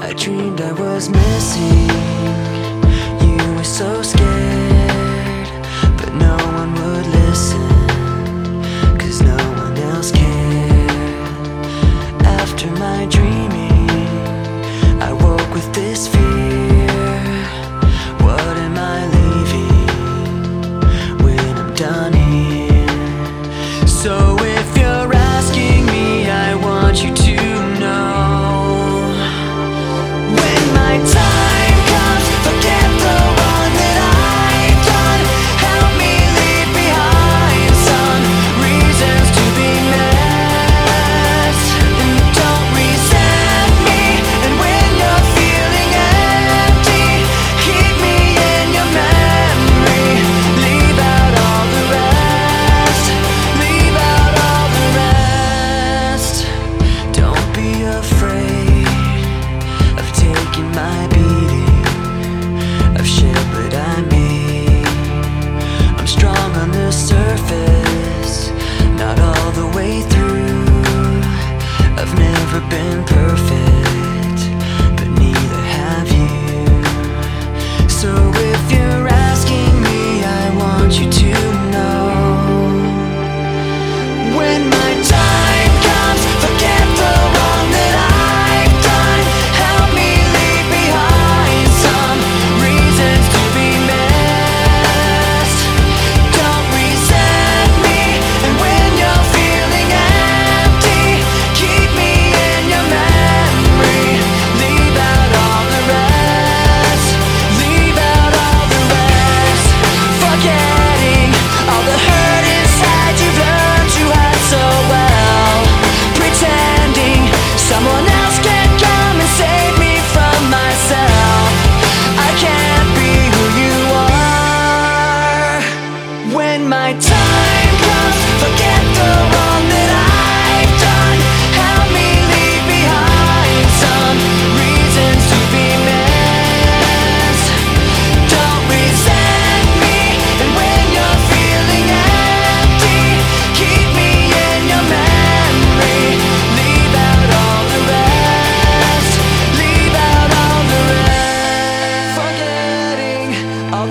I dreamed I was missing.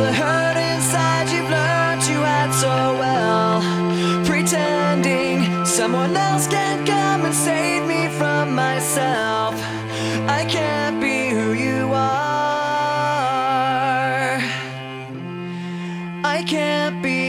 the hurt inside you've learned hide so well. Pretending someone else can come and save me from myself. I can't be who you are. I can't be.